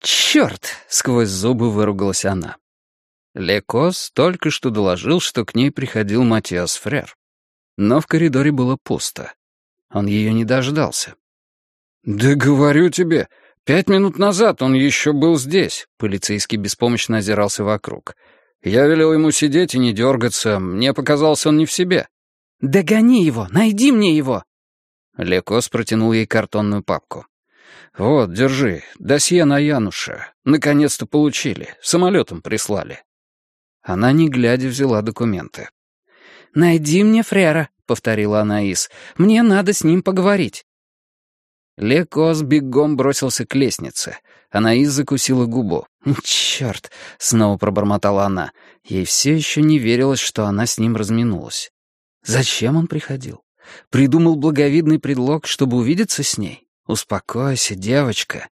«Черт!» — сквозь зубы выругалась она. Лекос только что доложил, что к ней приходил Матиас Фрер. Но в коридоре было пусто. Он ее не дождался. «Да говорю тебе, пять минут назад он еще был здесь», — полицейский беспомощно озирался вокруг. «Я велел ему сидеть и не дергаться, мне показалось, он не в себе». «Догони его, найди мне его!» Лекос протянул ей картонную папку. «Вот, держи, досье на Януша. Наконец-то получили, самолетом прислали». Она, не глядя, взяла документы. «Найди мне Фрера», — повторила Анаис. «Мне надо с ним поговорить». Лекос бегом бросился к лестнице. Анаис закусила губу. «Черт!» — снова пробормотала она. Ей все еще не верилось, что она с ним разминулась. Зачем он приходил? Придумал благовидный предлог, чтобы увидеться с ней? Успокойся, девочка.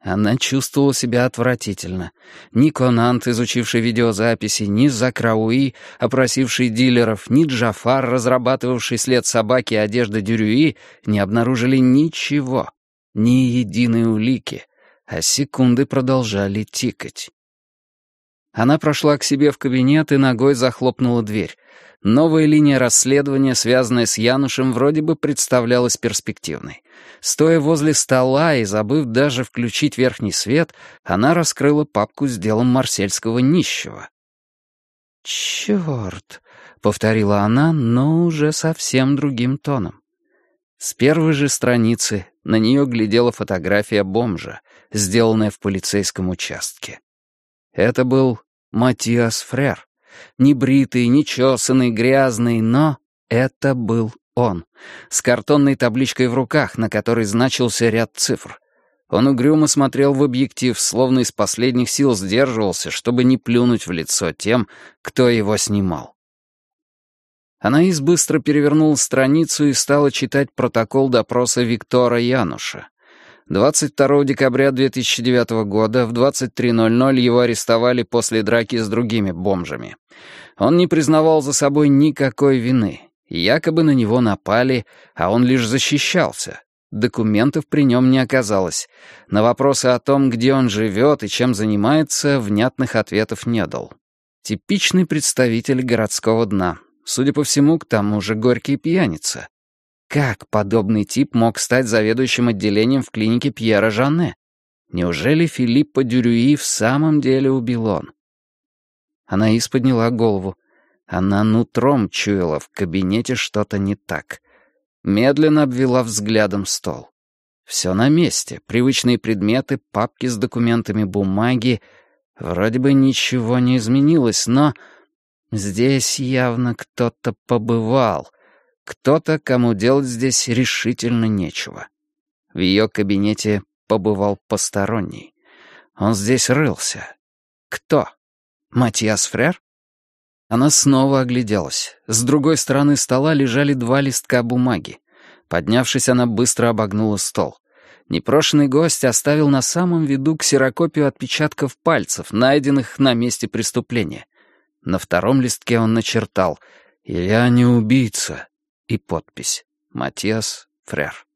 Она чувствовала себя отвратительно. Ни Конант, изучивший видеозаписи, ни Закрауи, опросивший дилеров, ни Джафар, разрабатывавший след собаки и одежды Дюрюи, не обнаружили ничего, ни единой улики, а секунды продолжали тикать. Она прошла к себе в кабинет и ногой захлопнула дверь. Новая линия расследования, связанная с Янушем, вроде бы представлялась перспективной. Стоя возле стола и забыв даже включить верхний свет, она раскрыла папку с делом марсельского нищего. «Черт!» — повторила она, но уже совсем другим тоном. С первой же страницы на нее глядела фотография бомжа, сделанная в полицейском участке. Это был Матиас Фрер. Небритый, нечесанный, грязный, но это был он, с картонной табличкой в руках, на которой значился ряд цифр. Он угрюмо смотрел в объектив, словно из последних сил сдерживался, чтобы не плюнуть в лицо тем, кто его снимал. Анаис быстро перевернула страницу и стала читать протокол допроса Виктора Януша. 22 декабря 2009 года в 23.00 его арестовали после драки с другими бомжами. Он не признавал за собой никакой вины. Якобы на него напали, а он лишь защищался. Документов при нем не оказалось. На вопросы о том, где он живет и чем занимается, внятных ответов не дал. Типичный представитель городского дна. Судя по всему, к тому же горький пьяница. Как подобный тип мог стать заведующим отделением в клинике Пьера Жанне? Неужели Филиппа Дюрюи в самом деле убил он? Анаис подняла голову. Она нутром чуяла, в кабинете что-то не так. Медленно обвела взглядом стол. Все на месте. Привычные предметы, папки с документами, бумаги. Вроде бы ничего не изменилось, но... Здесь явно кто-то побывал — кто-то, кому делать здесь решительно нечего. В ее кабинете побывал посторонний. Он здесь рылся. Кто? Матиас Фрер? Она снова огляделась. С другой стороны стола лежали два листка бумаги. Поднявшись, она быстро обогнула стол. Непрошенный гость оставил на самом виду ксерокопию отпечатков пальцев, найденных на месте преступления. На втором листке он начертал «Я не убийца, и подпись «Матиас Фрер».